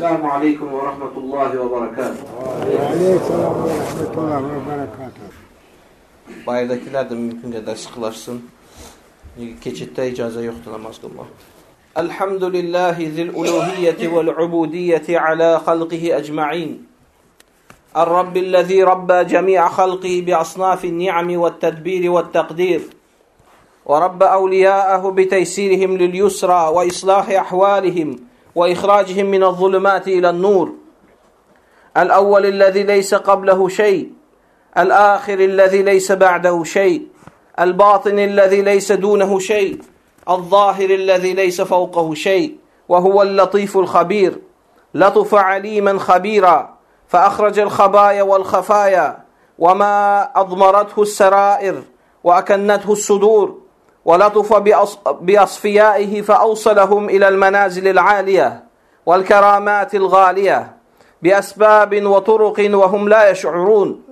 السلام عليكم ورحمة الله وبركاته وعليكم السلام ورحمة الله وبركاته Bayırdakilər də mümkün qədər sıxılaşsın. Keçiddə icazə yoxdur namaz qılmaq. Elhamdülillahi zil uluhiyyəti vəl ubudiyyəti alə xalqihi əcma'in. الرب الذي ربى جميع خلقه بأصناف النعم والتدبير والتقدير ورب أولياءه بتيسيرهم لليسرى وإصلاح أحوالهم وإخراجهم من الظلمات إلى النور. الأول الذي ليس قبله شيء الآخر الذي ليس بعده شيء الباطن الذي ليس دونه شيء الظاهر الذي ليس فوقه شيء وهو اللطيف الخبير. لطف عليما خبيرا فأخرج الخبايا والخفايا وما أضمرته السرائر وأكنته الصدور. ولطف بأصفيائه فأوصلهم إلى المنازل العالية والكرامات الغالية بأسباب وطرق وهم لا يشعرون.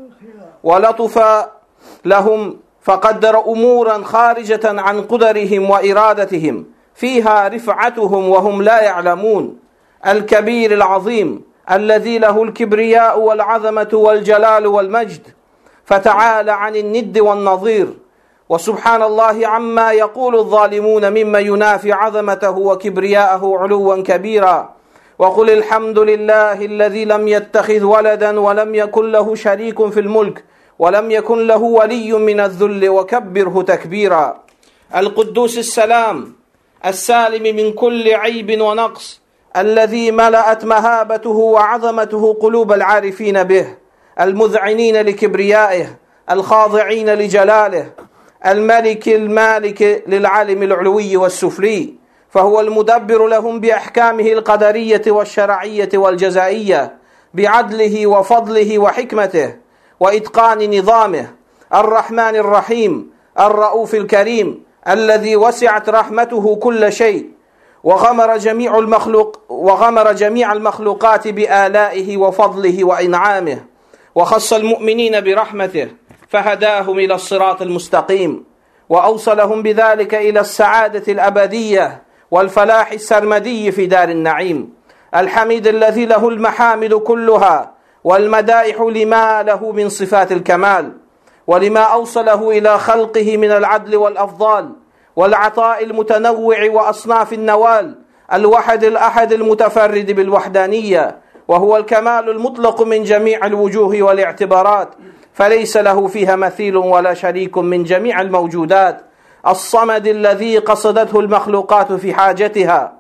ولطف لهم فقدر أمورا خارجة عن قدرهم وإرادتهم فيها رفعتهم وهم لا يعلمون. الكبير العظيم الذي له الكبرياء والعظمة والجلال والمجد فتعالى عن الند والنظير. وسبحان الله عما يقول الظالمون مما ينافي عظمته وكبرياءه علوا كبيرا. وقل الحمد لله الذي لم يتخذ ولدا ولم يكن له شريك في الملك ولم يكن له ولي من الذل وكبره تكبيرا. القدوس السلام السالم من كل عيب ونقص الذي ملأت مهابته وعظمته قلوب العارفين به المذعنين لكبريائه الخاضعين لجلاله الملك المالك للعالم العلوي والسفلي فهو المدبر لهم بأحكامه القدرية والشرعية والجزائية بعدله وفضله وحكمته وإتقان نظامه الرحمن الرحيم الرؤوف الكريم الذي وسعت رحمته كل شيء وغمر جميع المخلوق وغمر جميع المخلوقات بآلائه وفضله وإنعامه وخص المؤمنين برحمته فهداهم إلى الصراط المستقيم وأوصلهم بذلك إلى السعادة الأبدية والفلاح السرمدي في دار النعيم. الحميد الذي له المحامد كلها والمدائح لما له من صفات الكمال ولما أوصله إلى خلقه من العدل والأفضال والعطاء المتنوع وأصناف النوال الوحد الأحد المتفرد بالوحدانية وهو الكمال المطلق من جميع الوجوه والاعتبارات. فليس له فيها مثيل ولا شريك من جميع الموجودات. الصمد الذي قصدته المخلوقات في حاجتها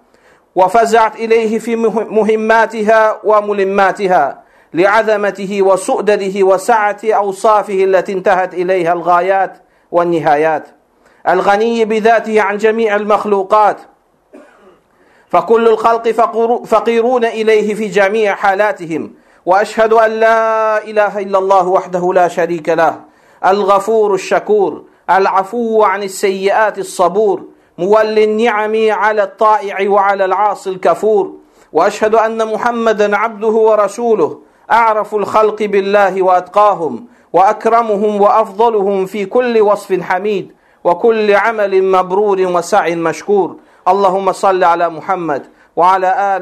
وفزعت إليه في مهماتها وملماتها لعظمته وسؤدده وسعة أوصافه التي انتهت إليها الغايات والنهايات. الغني بذاته عن جميع المخلوقات. فكل الخلق فقيرون إليه في جميع حالاتهم. وأشهد أن لا إله إلا الله وحده لا شريك له الغفور الشكور العفو عن السيئات الصبور مولي النعم على الطائع وعلى العاصي الكفور وأشهد أن محمدا عبده ورسوله أعرف الخلق بالله وأتقاهم وأكرمهم وأفضلهم في كل وصف حميد وكل عمل مبرور وسعي مشكور اللهم صل على محمد وعلى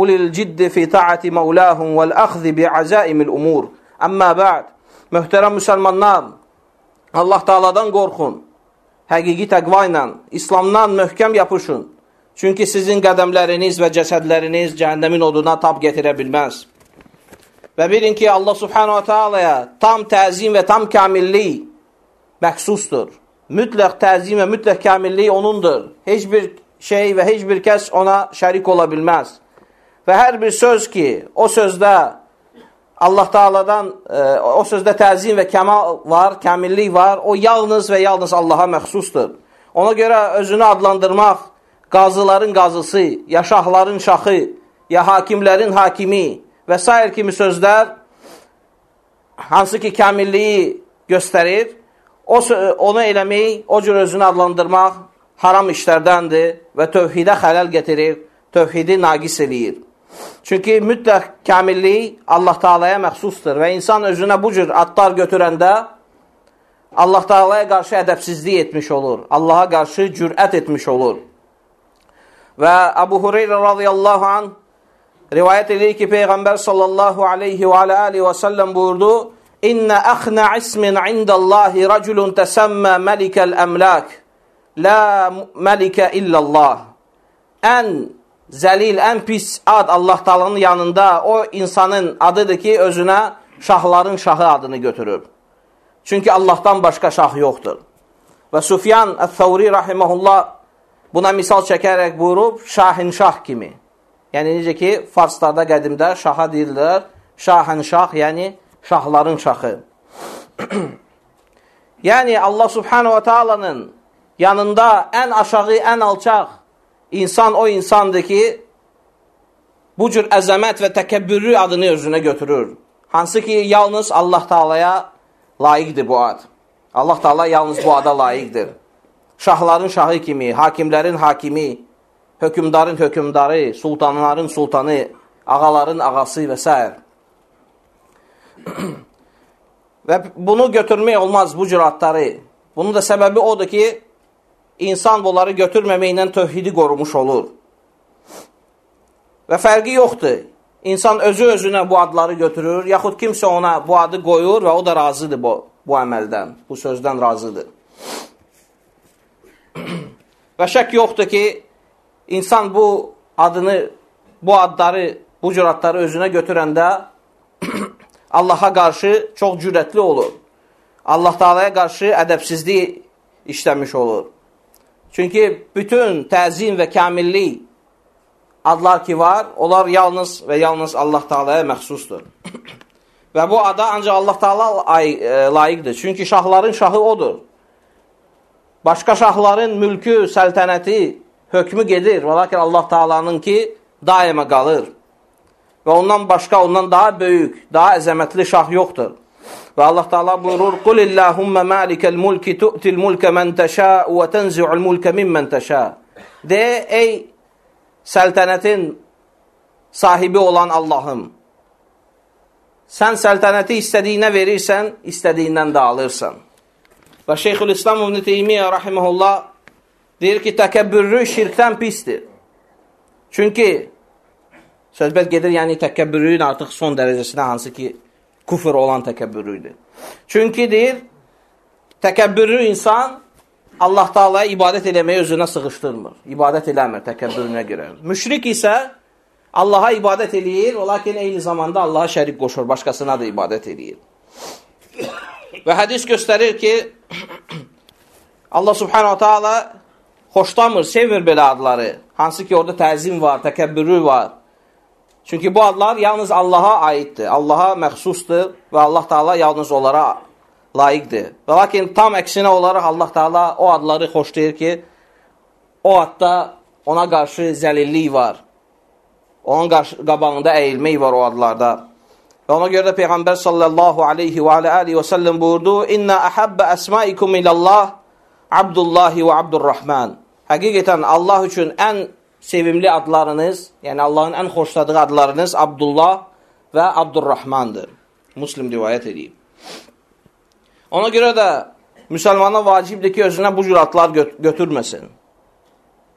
ulil ciddi fi taati maulahum vel axzi bi azaimil umur. Amma ba'd. Möhtərəm müsəlmanlar, Allah Taala'dan qorxun. Həqiqi təqva ilə, İslamdan möhkəm yapışın. Çünki sizin qədəmləriniz və cəsədləriniz cəhənnəmin oduna tap gətirə bilməz. Və bilin ki, Allah Subhanahu Taala'ya tam təzim və tam kamillik məxsusdur. Mütləq təzim və mütləq kamillik onundur. Heç bir şey və heç bir kəs ona şərik ola bilməz. Və hər bir söz ki, o sözdə Allah Taala'dan e, o sözdə təzim və kəmal var, kamillik var, o yalnız və yalnız Allaha məxsusdur. Ona görə özünü adlandırmaq qazıların qazısı, ya şahların şahı, ya hakimlərin hakimi və s. kimi sözlər hansı ki kamilliyi göstərir, o, onu eləmək, o cür özünü adlandırmaq haram işlərdəndir və tövhidə xələl getirir, tövhidi naqis eləyir. Çünki mütləq kamillik Allah Taalaya məxsusdur və insan özünə bu cür adlar götürəndə Allah Taalaya qarşı ədəbsizlik etmiş olur. Allaha qarşı cürət etmiş olur. Və Əbu Hureyra radiyallahu an rivayət edir ki, Peyğəmbər sallallahu aleyhi və aleyhi və səlləm buyurdu, İnnə əxnə ismin indallahi rəculun təsəmmə məlikəl əmlək, lə məlikə illallah. Ən zəlil, ən pis ad Allah talanın yanında o insanın adıdır ki, özünə şahların şahı adını götürür. Çünki Allahdan başqa şah yoxdur. Və Sufyan Əth-Thawri rahimehullah buna misal çəkərək buyurub, şahin şah kimi. Yəni necə ki, farslarda qədimdə şaha deyirlər, şahən şah, yəni şahların şahı. yəni Allah subhanahu wa ta'alanın yanında ən aşağı, ən alçaq insan o insandır ki, bu cür əzəmət və təkəbbürlü adını özünə götürür. Hansı ki, yalnız Allah Taalaya layiqdir bu ad. Allah Taala yalnız bu ada layiqdir. Şahların şahı kimi, hakimlərin hakimi, hökümdarın hökümdarı, sultanların sultanı, ağaların ağası və s. və bunu götürmək olmaz bu cür adları. Bunun da səbəbi odur ki, insan bunları götürməməklə tövhidi qorumuş olur. Və fərqi yoxdur. İnsan özü özünə bu adları götürür, yaxud kimsə ona bu adı qoyur və o da razıdır bu, bu əməldən, bu sözdən razıdır. və şək yoxdur ki, insan bu adını, bu adları, bu cür adları özünə götürəndə Allaha qarşı çox cürətli olur. Allah Taalaya qarşı ədəbsizlik işləmiş olur. Çünki bütün təzim və kamillik adlar ki var, onlar yalnız və yalnız Allah Taalaya məxsusdur. və bu ada ancaq Allah Taala e, layiqdir. Çünki şahların şahı odur. Başqa şahların mülkü, səltənəti, hökmü gedir. Və lakin Allah Taalanın ki daima qalır. Və ondan başqa, ondan daha böyük, daha əzəmətli şah yoxdur. Və Allah Taala buyurur: "Qul illahumma malikal mulki tu'til mulka man tasha və tanzi'ul mulka mimmen tasha." De ey səltənətin sahibi olan Allahım, sən səltənəti istədiyinə verirsən, istədiyindən də alırsan. Və Şeyxülislam İbn Teymiyyə rahimehullah deyir ki, təkəbbürlü şirkdən pisdir. Çünki söhbət gedir, yəni təkəbbürlüyün artıq son dərəcəsinə hansı ki, küfür olan təkəbbürlüydür. Çünki deyir, təkəbbürlü insan Allah Taalaya ibadət eləməyi özünə sığışdırmır. İbadət eləmir təkəbbürünə görə. Müşrik isə Allaha ibadət eləyir, lakin eyni zamanda Allaha şərik qoşur, başqasına da ibadət eləyir. Və hədis göstərir ki, Allah Subhanahu Taala xoşlamır, sevmir belə adları. Hansı ki, orada təzim var, təkəbbürü var. Çünki bu adlar yalnız Allaha aiddir, Allaha məxsusdur və Allah Taala yalnız onlara layiqdir. Və lakin tam əksinə olaraq Allah Taala o adları xoşlayır ki, o adda ona qarşı zəlillik var. Onun qarşı, qabağında əyilmək var o adlarda. Və ona görə də Peyğəmbər sallallahu aleyhi və aleyhi və səlləm buyurdu, İnnə əhəbbə əsmaikum ilallah Abdullahi və Abdurrahman. Həqiqətən Allah üçün ən sevimli adlarınız, yəni Allahın ən xoşladığı adlarınız Abdullah və Abdurrahmandır. Muslim rivayət edib. Ona görə də müsəlmana vacibdir ki, özünə bu cür adlar götürməsin.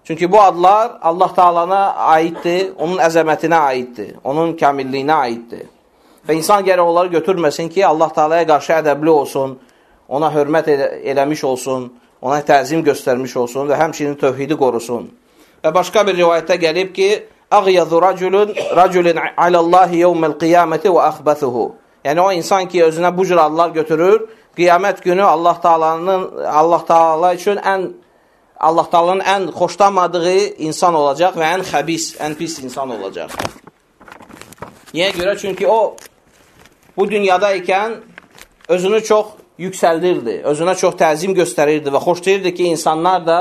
Çünki bu adlar Allah Taalana aiddir, onun əzəmətinə aiddir, onun kamilliyinə aiddir. Və insan gərək onları götürməsin ki, Allah Taalaya qarşı ədəbli olsun, ona hörmət elə eləmiş olsun, ona təzim göstərmiş olsun və həmçinin tövhidi qorusun. Və başqa bir rivayətdə gəlib ki, Ağyadu raculun raculun alallahi yevmel qiyaməti və əxbətuhu. Yəni o insan ki, özünə bu cür adlar götürür, qiyamət günü Allah Taala'nın Allah Taala üçün ən Allah Taala'nın ən xoşlamadığı insan olacaq və ən xəbis, ən pis insan olacaq. Niyə görə? Çünki o bu dünyada ikən özünü çox yüksəldirdi, özünə çox təzim göstərirdi və xoşlayırdı ki, insanlar da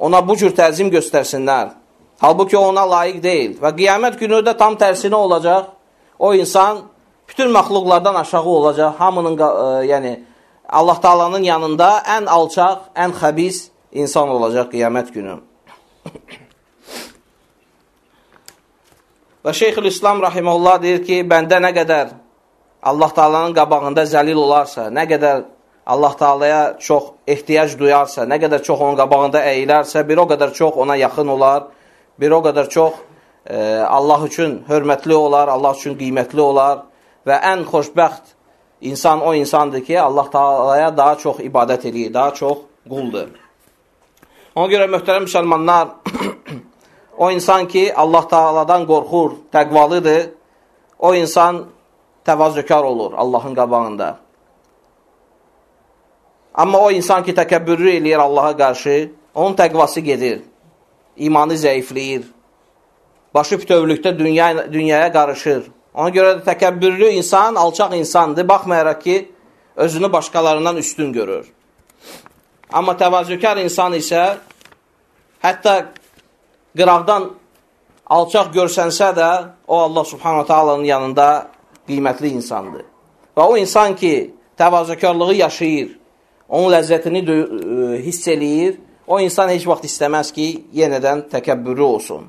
ona bu cür təzim göstərsinlər. Halbuki ona layiq deyil və qiyamət günü də tam tərsinə olacaq. O insan bütün məxluqlardan aşağı olacaq, hamının, e, yəni, Allah Taalanın yanında ən alçaq, ən xəbis insan olacaq qiyamət günü. Və Şeyxül İslam rahimehullah deyir ki, bəndə nə qədər Allah Taalanın qabağında zəlil olarsa, nə qədər Allah Taalaya çox ehtiyac duyarsa, nə qədər çox onun qabağında əyilərsə, bir o qədər çox ona yaxın olar, bir o qədər çox e, Allah üçün hörmətli olar, Allah üçün qiymətli olar və ən xoşbəxt insan o insandır ki, Allah Taalaya daha çox ibadət edir, daha çox quldur. Ona görə möhtərəm müsəlmanlar, o insan ki, Allah Taaladan qorxur, təqvalıdır, o insan təvazökar olur Allahın qabağında. Amma o insan ki, təkəbbürlü eləyir Allaha qarşı, onun təqvası gedir, imanı zəifləyir, başı bütövlükdə dünya, dünyaya qarışır. Ona görə də təkəbbürlü insan alçaq insandır, baxmayaraq ki, özünü başqalarından üstün görür. Amma təvazökar insan isə hətta qıraqdan alçaq görsənsə də o Allah subhanahu taalanın yanında qiymətli insandır. Və o insan ki, təvazökarlığı yaşayır, onun ləzzətini e, hiss eləyir, o insan heç vaxt istəməz ki, yenədən təkəbbürlü olsun.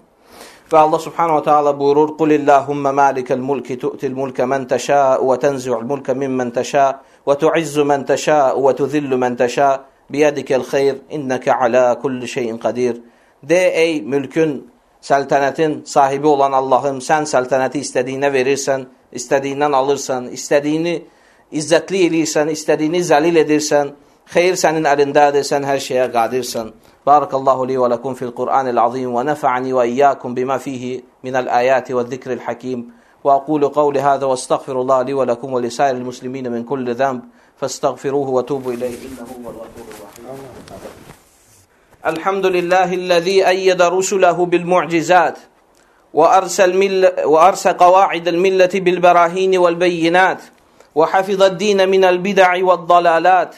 Və Allah subhanahu wa ta'ala buyurur: "Qulillahumma malikal mulki tu'til mulka man tasha və tanzi'ul mulka mimman tasha və tu'izzu man tasha və tudhillu man tasha biyadikal xeyr innaka ala kulli şeyin qadir." De ey mülkün, səltənətin sahibi olan Allahım, sən səltənəti istədiyinə verirsən, istədiyindən alırsan, istədiyini izzətli eləyirsən, istədiyini zəlil edirsən, خير سنن elindedir, sen her şeye kadirsin. Barakallahu li ve lekum fil Kur'anil azim ve nefa'ani ve iyyakum bima fihi minel ayati ve وأقول قولي هذا واستغفر الله لي ولكم ولسائر المسلمين من كل ذنب فاستغفروه وتوبوا إليه إنه هو الغفور الرحيم الحمد لله الذي أيد رسله بالمعجزات وأرسل, مل وأرسل قواعد الملة بالبراهين والبينات وحفظ الدين من البدع والضلالات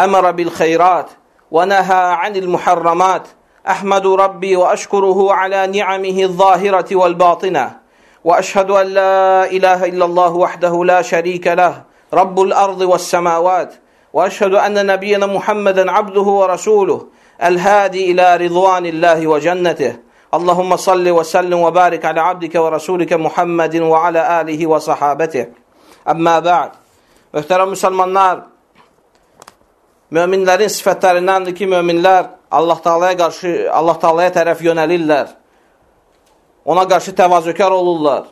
أمر بالخيرات ونهى عن المحرمات. أحمد ربي وأشكره على نعمه الظاهرة والباطنة. وأشهد أن لا إله إلا الله وحده لا شريك له رب الأرض والسماوات. وأشهد أن نبينا محمدا عبده ورسوله الهادي إلى رضوان الله وجنته. اللهم صل وسلم وبارك على عبدك ورسولك محمد وعلى آله وصحابته. أما بعد محترم مسلمانlar Möminlərin sifətlərindəndir ki, möminlər Allah Taalaya qarşı Allah Taalaya tərəf yönəlirlər. Ona qarşı təvazökar olurlar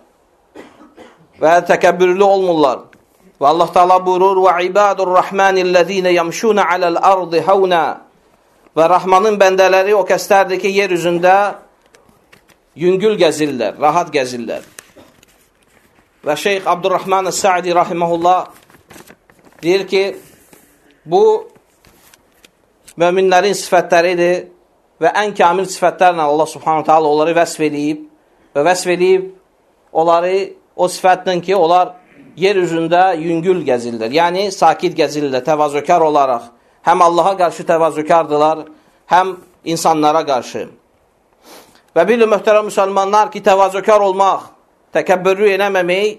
və təkəbbürlü olmurlar. Və Allah Taala buyurur: "Və ibadur rahmanillezine yamşuna alal ardı hauna." Və Rahmanın bəndələri o kəslərdir ki, yer üzündə yüngül gəzirlər, rahat gəzirlər. Və Şeyx Abdurrahman Səadi rahimehullah deyir ki, bu möminlərin sifətləridir və ən kamil sifətlərlə Allah subhanahu ta'ala onları vəsf eləyib və vəsf eləyib onları o sifətlə ki, onlar yer üzündə yüngül gəzirlər. Yəni, sakit gəzirlər, təvazökar olaraq. Həm Allaha qarşı təvazökardılar, həm insanlara qarşı. Və bilin, möhtərəm müsəlmanlar ki, təvazökar olmaq, təkəbbürlü eləməmək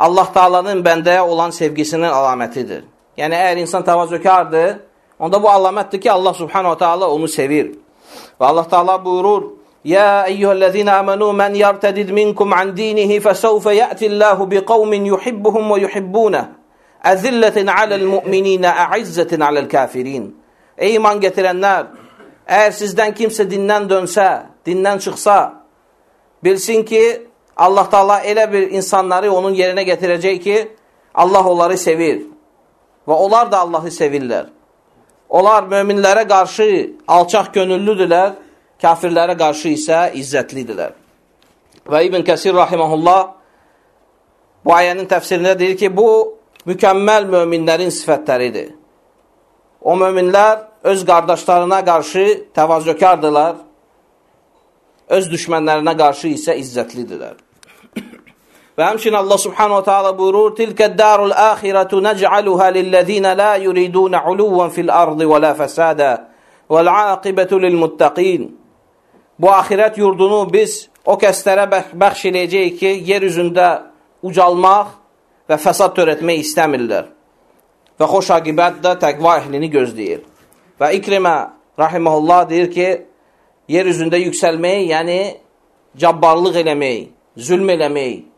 Allah Taalanın bəndəyə olan sevgisinin əlamətidir. Yəni, əgər insan təvazökardır, Onda bu əlamətdir ki, Allah subhanahu taala onu sevir. Və Allah taala buyurur: "Ya eyyuhellezina amanu men yartadid minkum an dinihi fesawfa ya'ti Allahu biqaumin yuhibbuhum ve yuhibbuna azilletin alel mu'minina a'izzetin alel kafirin." Ey iman gətirənlər, əgər sizdən kimsə dindən dönsə, dindən çıxsa, bilsin ki, Allah Taala elə bir insanları onun yerinə gətirəcək ki, Allah onları sevir və onlar da Allahı sevirlər. Onlar möminlərə qarşı alçaq gönüllüdürlər, kafirlərə qarşı isə izzətlidirlər. Və İbn Kəsir rahiməhullah bu ayənin təfsirində deyir ki, bu mükəmməl möminlərin sifətləridir. O möminlər öz qardaşlarına qarşı təvazökardırlar, öz düşmənlərinə qarşı isə izzətlidirlər. Və həmçin Allah subhanahu wa ta'ala buyurur, Tilkə darul əxirətu nec'aluhə lilləzīnə la yuridunə uluvən fil ardı və la fəsadə vəl aqibətu lilmuttəqin. Bu axirət yurdunu biz o kəslərə bəxş eləyəcəyik ki, yer üzündə ucalmaq və fəsad törətmək istəmirlər. Və xoş aqibət də təqva əhlini gözləyir. Və İkrimə rahiməhullah deyir ki, yer üzündə yüksəlmək, yəni cabbarlıq eləmək, zülm eləmək,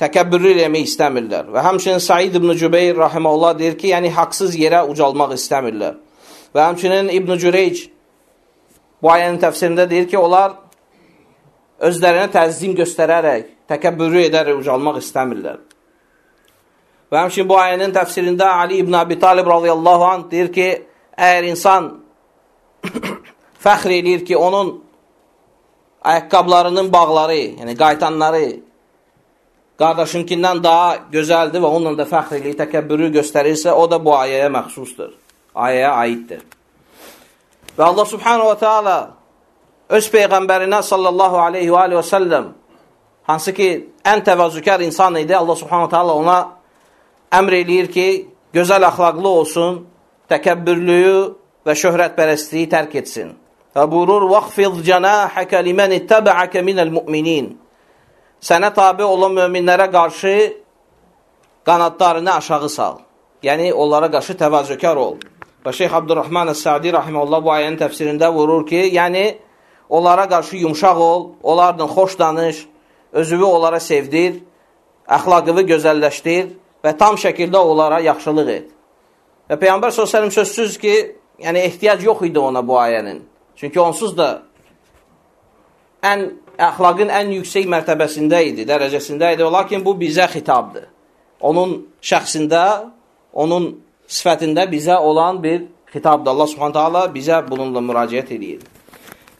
təkəbbürlü eləmək istəmirlər. Və həmçinin Said ibn Cübeyr rahimehullah deyir ki, yəni haqsız yerə ucalmaq istəmirlər. Və həmçinin İbn Cüreyc bu ayənin təfsirində deyir ki, onlar özlərinə təzim göstərərək, təkəbbürü edərək ucalmaq istəmirlər. Və həmçin bu ayənin təfsirində Ali ibn Abi Talib radiyallahu anh deyir ki, əgər insan fəxr eləyir ki, onun ayaqqablarının bağları, yəni qaytanları qardaşınkindən daha gözəldir və onunla da fəxr eləyir, təkəbbürü göstərirsə, o da bu ayəyə məxsusdur, ayəyə aiddir. Və Allah subhanahu wa ta'ala öz Peyğəmbərinə sallallahu aleyhi və aleyhi və səlləm hansı ki, ən təvazükər insan idi, Allah subhanahu wa ta'ala ona əmr eləyir ki, gözəl əxlaqlı olsun, təkəbbürlüyü və şöhrətpərəstliyi tərk etsin. Və buyurur, وَخْفِضْ جَنَاحَكَ لِمَنِ اتَّبَعَكَ مِنَ الْمُؤْمِنِينَ Sənə tabi olan möminlərə qarşı qanadlarını aşağı sal. Yəni, onlara qarşı təvazökar ol. Və Şeyx Abdurrahman Əs-Sadi rahiməhullah bu ayənin təfsirində vurur ki, yəni, onlara qarşı yumşaq ol, onlarla xoş danış, özüvü onlara sevdir, əxlaqıvı gözəlləşdir və tam şəkildə onlara yaxşılıq et. Və Peyyambər s.ə.v sözsüz ki, yəni ehtiyac yox idi ona bu ayənin. Çünki onsuz da ən əxlaqın ən yüksək mərtəbəsində idi, dərəcəsində idi. Lakin bu bizə xitabdır. Onun şəxsində, onun sifətində bizə olan bir xitabdır. Allah subhanət hala bizə bununla müraciət edir.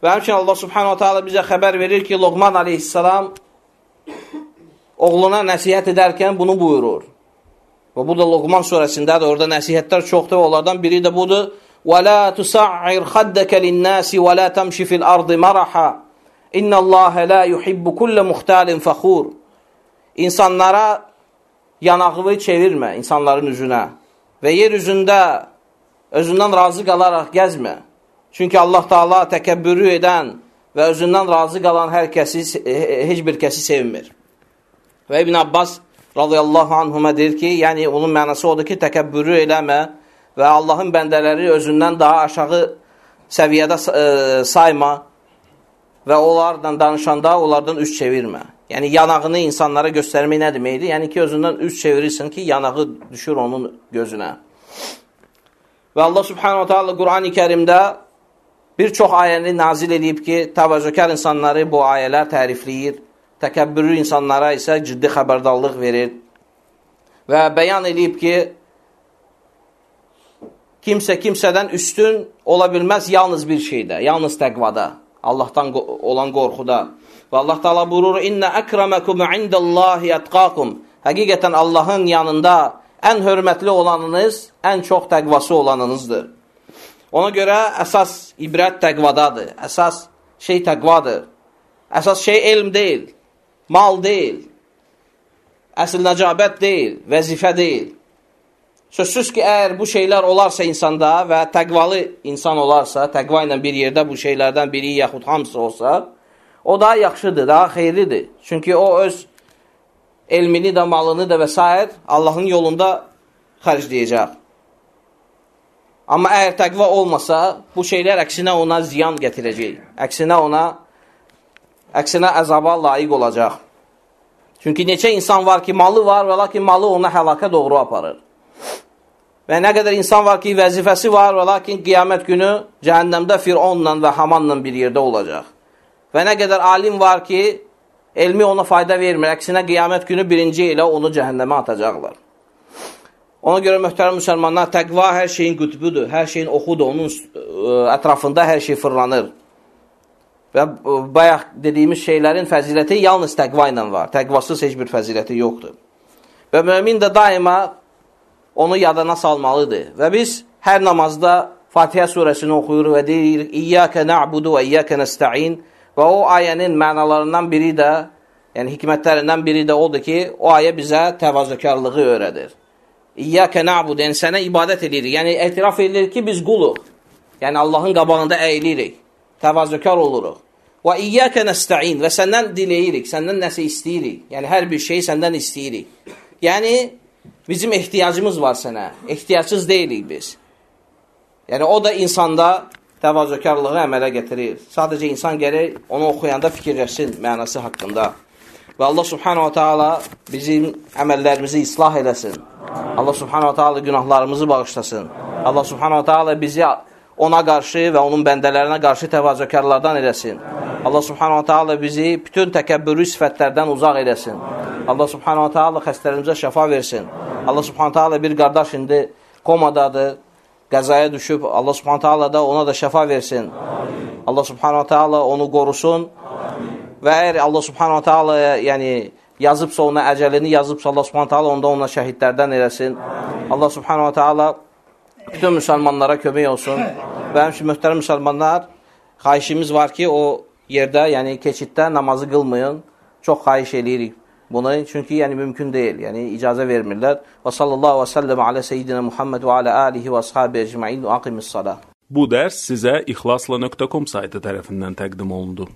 Və həmçin Allah subhanət hala bizə xəbər verir ki, Loğman aleyhissalam oğluna nəsihət edərkən bunu buyurur. Və bu da Loğman surəsindədir. Orada nəsihətlər çoxdur. Onlardan biri də budur. وَلَا تُسَعِّرْ خَدَّكَ لِلنَّاسِ وَلَا تَمْشِ فِي الْأَرْضِ مَرَحًا İnna Allah la yuhibbu kulle muhtalin fakhur. İnsanlara yanağını çevirmə insanların üzünə və yer üzündə özündən razı qalaraq gəzmə. Çünki Allah Taala təkəbbürü edən və özündən razı qalan hər kəsi heç bir kəsi sevmir. Və İbn Abbas radıyallahu anhuma deyir ki, yəni onun mənası odur ki, təkəbbürü eləmə və Allahın bəndələri özündən daha aşağı səviyyədə e, sayma və onlarla danışanda onlardan üz çevirmə. Yəni, yanağını insanlara göstərmək nə deməkdir? Yəni ki, özündən üz çevirirsin ki, yanağı düşür onun gözünə. Və Allah subhanahu ta'ala Qurani kərimdə bir çox ayəni nazil edib ki, təvəzzükər insanları bu ayələr tərifləyir, təkəbbürlü insanlara isə ciddi xəbərdarlıq verir və bəyan edib ki, kimsə kimsədən üstün ola bilməz yalnız bir şeydə, yalnız təqvada. Allahdan olan qorxuda. Və Allah Taala buyurur: "İnne akramakum indallahi atqakum." Həqiqətən Allahın yanında ən hörmətli olanınız, ən çox təqvası olanınızdır. Ona görə əsas ibrət təqvadadır. Əsas şey təqvadır. Əsas şey elm deyil, mal deyil, əsl nəcabət deyil, vəzifə deyil. Sözsüz ki, əgər bu şeylər olarsa insanda və təqvalı insan olarsa, təqva ilə bir yerdə bu şeylərdən biri yaxud hamısı olsa, o daha yaxşıdır, daha xeyirlidir. Çünki o öz elmini də, malını da və s. Allahın yolunda xərcləyəcək. Amma əgər təqva olmasa, bu şeylər əksinə ona ziyan gətirəcək. Əksinə ona, əksinə əzaba layiq olacaq. Çünki neçə insan var ki, malı var və lakin malı ona həlakə doğru aparır. Və nə qədər insan var ki, vəzifəsi var və lakin qiyamət günü cəhənnəmdə Fironla və Hamanla bir yerdə olacaq. Və nə qədər alim var ki, elmi ona fayda vermir. Əksinə qiyamət günü birinci ilə onu cəhənnəmə atacaqlar. Ona görə möhtərəm müsəlmanlar, təqva hər şeyin qütbüdür, hər şeyin oxudur, onun ə, ətrafında hər şey fırlanır. Və ə, bayaq dediyimiz şeylərin fəziləti yalnız təqva ilə var. Təqvasız heç bir fəziləti yoxdur. Və mömin də daima onu yadına salmalıdır. Və biz hər namazda Fatihə surəsini oxuyuruq və deyirik, İyyəkə na'budu və iyyəkə nəstəin və o ayənin mənalarından biri də, yəni hikmətlərindən biri də odur ki, o ayə bizə təvazökarlığı öyrədir. İyyəkə na'budu, yəni sənə ibadət edirik, yəni etiraf edirik ki, biz quluq, yəni Allahın qabağında əyilirik, təvazökar oluruq. Və iyyəkə nəstəin və səndən diləyirik, səndən nəsə istəyirik, yəni hər bir şey səndən istəyirik. Yəni, Bizim ehtiyacımız var sənə. Ehtiyacsız deyilik biz. Yəni, o da insanda təvazökarlığı əmələ gətirir. Sadəcə insan gərək onu oxuyanda fikirləşsin mənası haqqında. Və Allah subhanahu wa ta'ala bizim əməllərimizi islah eləsin. Allah subhanahu wa ta'ala günahlarımızı bağışlasın. Allah subhanahu wa ta'ala bizi ona qarşı və onun bəndələrinə qarşı təvazökarlardan eləsin. Allah subhanahu ta'ala bizi bütün təkəbbürlü sifətlərdən uzaq eləsin. Allah subhanahu ta'ala xəstələrimizə şəfa versin. Allah subhanahu ta'ala bir qardaş indi komadadır, qəzaya düşüb. Allah subhanahu ta'ala da ona da şəfa versin. Allah subhanahu ta'ala onu qorusun. Və əgər Allah subhanahu ta'ala yəni yazıbsa ona əcəlini yazıbsa Allah subhanahu ta'ala onda ona şəhidlərdən eləsin. Allah subhanahu ta'ala bütün müsəlmanlara kömək olsun. Və həmçin möhtərəm müsəlmanlar, xahişimiz var ki, o yerdə, yəni keçiddə namazı qılmayın. Çox xahiş eləyirik bunu. Çünki yəni mümkün deyil. Yəni icazə vermirlər. Və sallallahu və səlləm alə seyyidina Muhammed və alə alihi və ashabi ecmaîn və aqimis salah. Bu dərs sizə ixlasla.com saytı tərəfindən təqdim olundu.